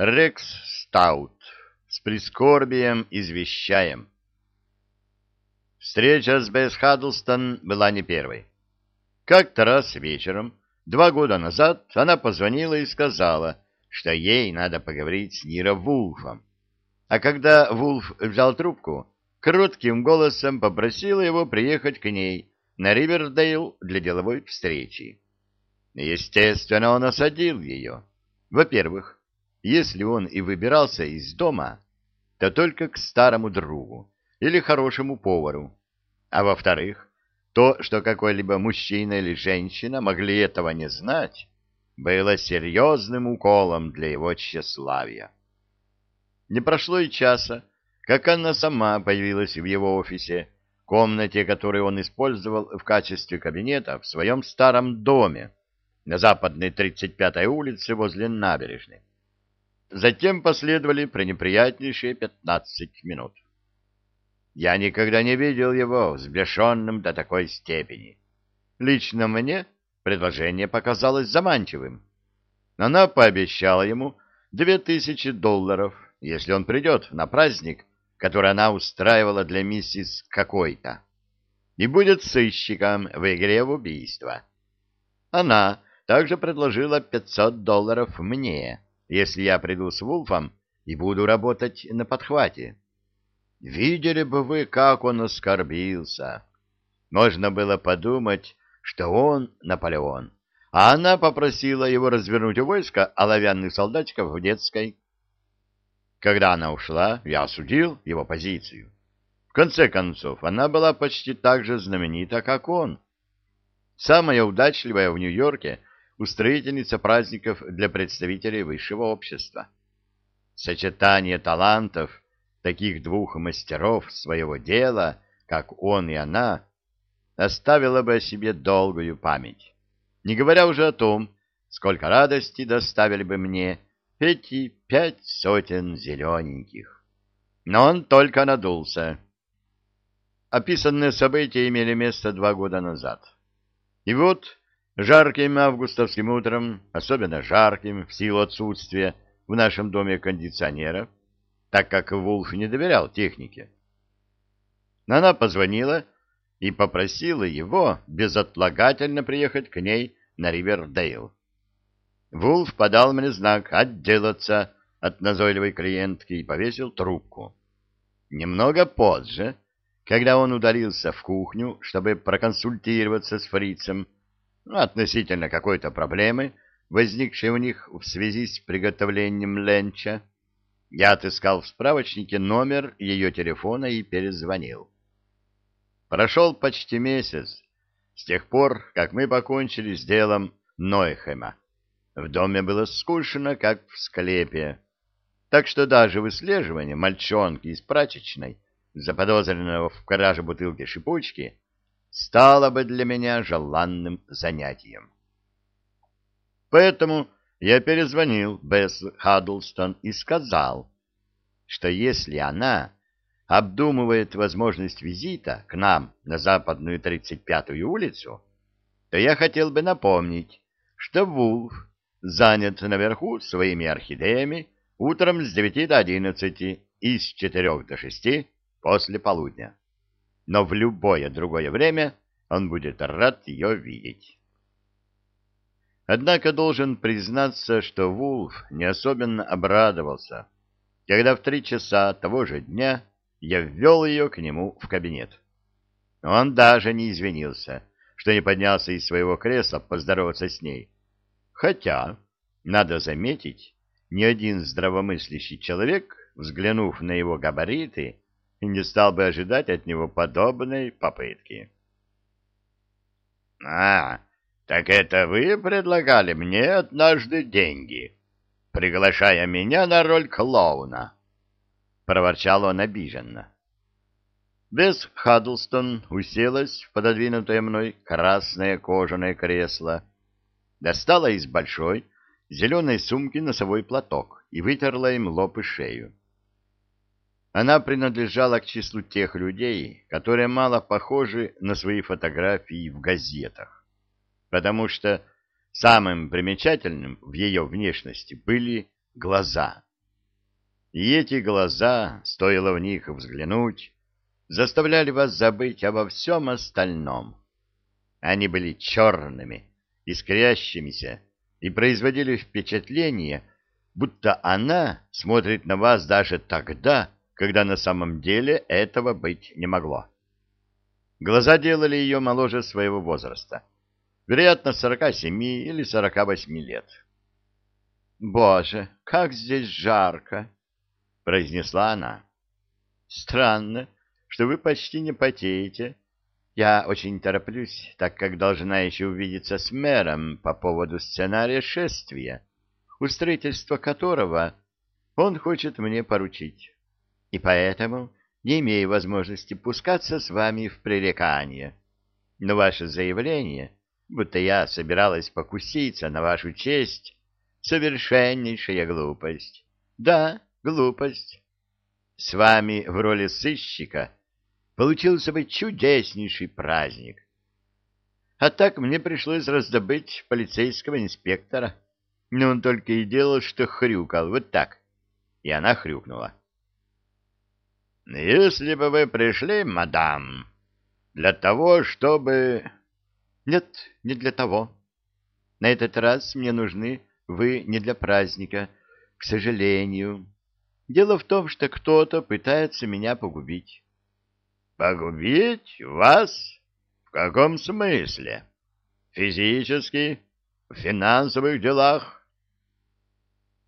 Рекс Стаут. С прискорбием извещаем. Встреча с Бесс Хаддлстон была не первой. Как-то раз вечером, два года назад, она позвонила и сказала, что ей надо поговорить с Ниро Вулфом. А когда Вулф взял трубку, коротким голосом попросила его приехать к ней на Ривердейл для деловой встречи. Естественно, он осадил ее. Во-первых, если он и выбирался из дома, то только к старому другу или хорошему повару. А во-вторых, то, что какой-либо мужчина или женщина могли этого не знать, было серьезным уколом для его тщеславия. Не прошло и часа, как она сама появилась в его офисе, комнате, которую он использовал в качестве кабинета в своем старом доме на западной 35-й улице возле набережной. Затем последовали пренеприятнейшие 15 минут. Я никогда не видел его взбешенным до такой степени. Лично мне предложение показалось заманчивым. Она пообещала ему две тысячи долларов, если он придет на праздник, который она устраивала для миссис какой-то, и будет сыщиком в игре в убийство. Она также предложила 500 долларов мне, если я приду с Вулфом и буду работать на подхвате. Видели бы вы, как он оскорбился. Можно было подумать, что он Наполеон, а она попросила его развернуть у войска оловянных солдатиков в детской. Когда она ушла, я осудил его позицию. В конце концов, она была почти так же знаменита, как он. Самая удачливая в Нью-Йорке устроительница праздников для представителей высшего общества. Сочетание талантов таких двух мастеров своего дела, как он и она, оставило бы о себе долгую память. Не говоря уже о том, сколько радости доставили бы мне эти пять сотен зелененьких. Но он только надулся. Описанные события имели место два года назад. И вот жарким августовским утром, особенно жарким в силу отсутствия в нашем доме кондиционера, так как Вулф не доверял технике, она позвонила и попросила его безотлагательно приехать к ней на Ривердейл. Вулф подал мне знак отделаться от назойливой клиентки и повесил трубку. Немного позже, когда он удалился в кухню, чтобы проконсультироваться с фрицем относительно какой-то проблемы, возникшей у них в связи с приготовлением ленча, я отыскал в справочнике номер ее телефона и перезвонил. Прошел почти месяц с тех пор, как мы покончили с делом Нойхема. В доме было скучно, как в склепе. Так что даже выслеживание мальчонки из прачечной, заподозренного в краже бутылки шипучки, стало бы для меня желанным занятием. Поэтому я перезвонил Бесс Хаддлстон и сказал, что если она обдумывает возможность визита к нам на западную 35-ю улицу, то я хотел бы напомнить, что Вулф занят наверху своими орхидеями утром с девяти до одиннадцати и с четырех до шести после полудня. Но в любое другое время он будет рад ее видеть. Однако должен признаться, что Вулф не особенно обрадовался, когда в три часа того же дня я ввел ее к нему в кабинет. Он даже не извинился, что не поднялся из своего кресла поздороваться с ней, Хотя, надо заметить, ни один здравомыслящий человек, взглянув на его габариты, не стал бы ожидать от него подобной попытки. — А, так это вы предлагали мне однажды деньги, приглашая меня на роль клоуна? — проворчал он обиженно. Бесс Хаддлстон уселась в пододвинутое мной красное кожаное кресло, достала из большой зеленой сумки носовой платок и вытерла им лоб и шею. Она принадлежала к числу тех людей, которые мало похожи на свои фотографии в газетах, потому что самым примечательным в ее внешности были глаза. И эти глаза, стоило в них взглянуть, заставляли вас забыть обо всем остальном. Они были черными, искрящимися и производили впечатление, будто она смотрит на вас даже тогда, когда на самом деле этого быть не могло. Глаза делали ее моложе своего возраста, вероятно, 47 или 48 лет. «Боже, как здесь жарко!» — произнесла она. «Странно, что вы почти не потеете. Я очень тороплюсь, так как должна еще увидеться с мэром по поводу сценария шествия, устроительство которого он хочет мне поручить. И поэтому не имею возможности пускаться с вами в пререкание. Но ваше заявление, будто я собиралась покуситься на вашу честь, совершеннейшая глупость. Да, глупость. С вами в роли сыщика получился бы чудеснейший праздник. А так мне пришлось раздобыть полицейского инспектора. Но он только и делал, что хрюкал, вот так. И она хрюкнула. «Если бы вы пришли, мадам, для того, чтобы...» «Нет, не для того. На этот раз мне нужны вы не для праздника, к сожалению. Дело в том, что кто-то пытается меня погубить. Погубить вас? В каком смысле? Физически? В финансовых делах?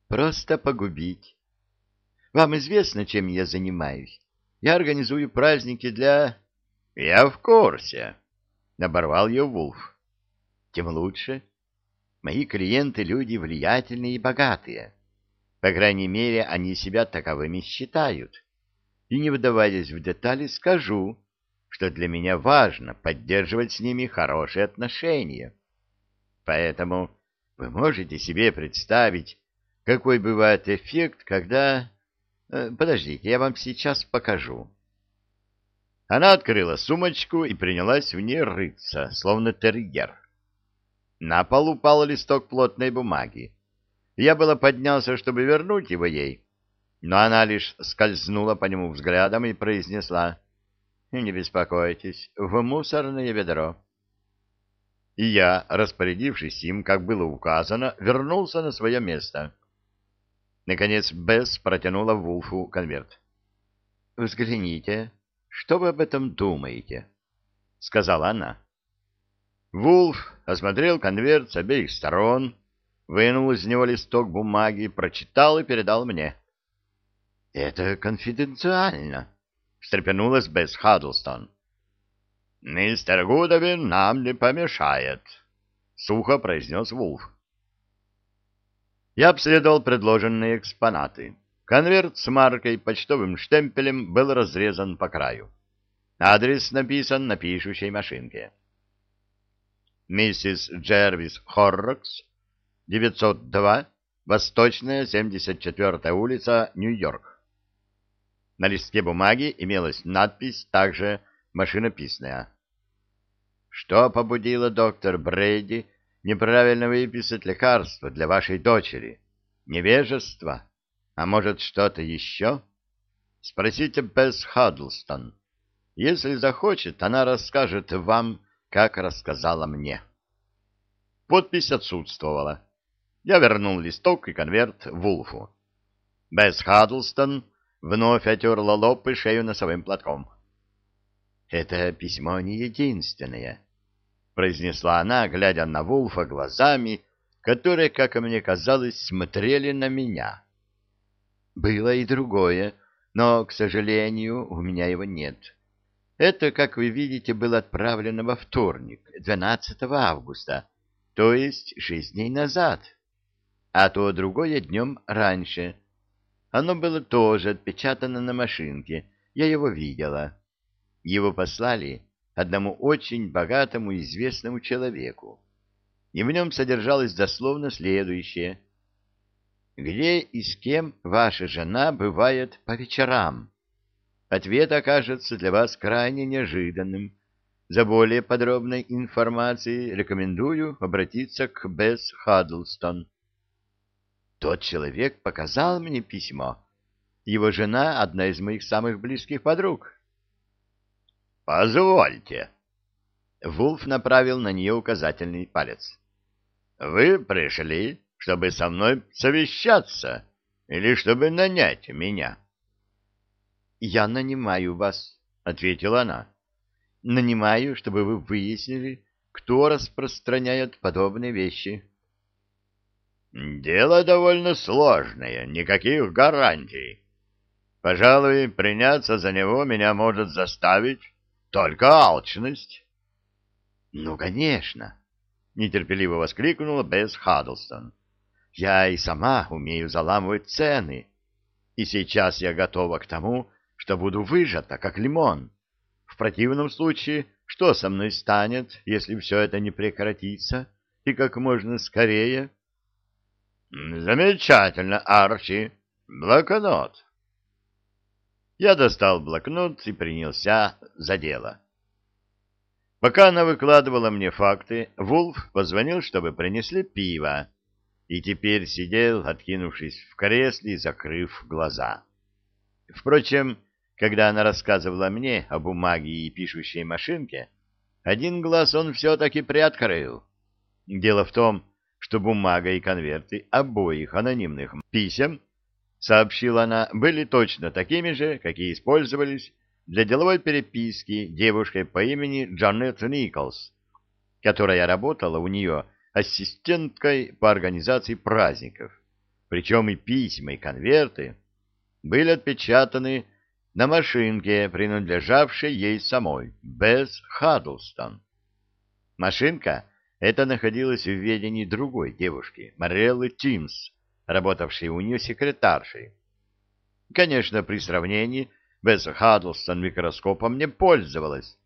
Просто погубить. Вам известно, чем я занимаюсь? Я организую праздники для... Я в курсе. Оборвал ее Вулф. Тем лучше. Мои клиенты — люди влиятельные и богатые. По крайней мере, они себя таковыми считают и, не вдаваясь в детали, скажу, что для меня важно поддерживать с ними хорошие отношения. Поэтому вы можете себе представить, какой бывает эффект, когда... Э, подождите, я вам сейчас покажу. Она открыла сумочку и принялась в ней рыться, словно терьер. На пол упал листок плотной бумаги. Я было поднялся, чтобы вернуть его ей, но она лишь скользнула по нему взглядом и произнесла «Не беспокойтесь, в мусорное ведро». И я, распорядившись им, как было указано, вернулся на свое место. Наконец Бесс протянула Вулфу конверт. «Взгляните, что вы об этом думаете?» — сказала она. Вулф осмотрел конверт с обеих сторон, вынул из него листок бумаги, прочитал и передал мне. — Это конфиденциально, — встрепенулась Бесс Хаддлстон. — Мистер Гудовин нам не помешает, — сухо произнес Вулф. Я обследовал предложенные экспонаты. Конверт с маркой почтовым штемпелем был разрезан по краю. Адрес написан на пишущей машинке. Миссис Джервис Хоррокс, 902, Восточная, 74-я улица, Нью-Йорк. На листке бумаги имелась надпись, также машинописная. Что побудило доктор Брейди неправильно выписать лекарство для вашей дочери? Невежество? А может, что-то еще? Спросите Бесс Хаддлстон. Если захочет, она расскажет вам, как рассказала мне. Подпись отсутствовала. Я вернул листок и конверт Вулфу. Бесс Хаддлстон вновь отерла лоб и шею носовым платком. «Это письмо не единственное», — произнесла она, глядя на Вулфа глазами, которые, как мне казалось, смотрели на меня. «Было и другое, но, к сожалению, у меня его нет. Это, как вы видите, было отправлено во вторник, 12 августа, то есть шесть дней назад, а то другое днем раньше, оно было тоже отпечатано на машинке, я его видела. Его послали одному очень богатому известному человеку. И в нем содержалось дословно следующее. «Где и с кем ваша жена бывает по вечерам?» Ответ окажется для вас крайне неожиданным. За более подробной информацией рекомендую обратиться к Бесс Хаддлстон. Тот человек показал мне письмо, Его жена — одна из моих самых близких подруг. «Позвольте». Вулф направил на нее указательный палец. «Вы пришли, чтобы со мной совещаться или чтобы нанять меня?» «Я нанимаю вас», — ответила она. «Нанимаю, чтобы вы выяснили, кто распространяет подобные вещи». «Дело довольно сложное, никаких гарантий. Пожалуй, приняться за него меня может заставить только алчность». «Ну, конечно!» — нетерпеливо воскликнула Бесс Хаддлстон. «Я и сама умею заламывать цены, и сейчас я готова к тому, что буду выжата, как лимон. В противном случае, что со мной станет, если все это не прекратится, и как можно скорее?» «Замечательно, Арчи. Блокнот». Я достал блокнот и принялся за дело. Пока она выкладывала мне факты, Вулф позвонил, чтобы принесли пиво, и теперь сидел, откинувшись в кресле, закрыв глаза. Впрочем, когда она рассказывала мне о бумаге и пишущей машинке, один глаз он все-таки приоткрыл. Дело в том, что бумага и конверты обоих анонимных писем, сообщила она, были точно такими же, какие использовались для деловой переписки девушкой по имени Джанет Николс, которая работала у нее ассистенткой по организации праздников. Причем и письма, и конверты были отпечатаны на машинке, принадлежавшей ей самой, без Хаддлстон. Машинка эта находилась в ведении другой девушки, Мореллы Тимс, работавшей у нее секретаршей. Конечно, при сравнении без Хаддлстон микроскопом не пользовалась.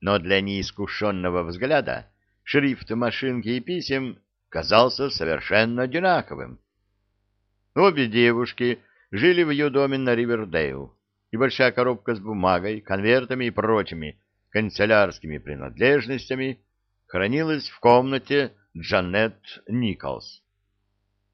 Но для неискушенного взгляда шрифт машинки и писем казался совершенно одинаковым. Обе девушки жили в ее доме на Ривердейл, и большая коробка с бумагой, конвертами и прочими канцелярскими принадлежностями хранилась в комнате Джанет Николс.